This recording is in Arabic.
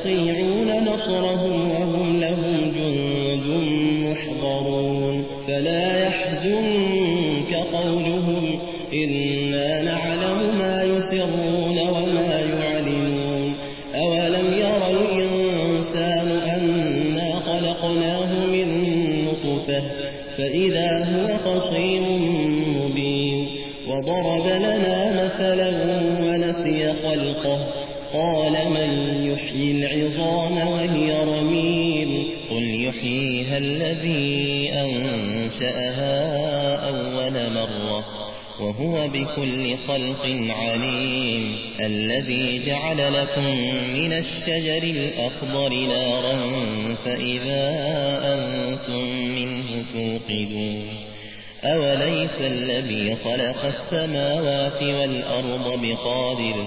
يستطيعون نصرهم وهم لهم جند محضرون. فلا يحزنك قولهم إنا نعلم ما يسرون وما يعلنون. أولم يرى الإنسان أنا خلقناه من نطفة؟ فإذا هو خصيم مبين. وضرب لنا مثلا ونسي خلقه. قال من يحيي العظام وهي رميم قل يحييها الذي أنشأها أول مرة وهو بكل خلق عليم الذي جعل لكم من الشجر الأخضر نارا فإذا أنتم منه توقدون أوليس الذي خلق السماوات والأرض بقادر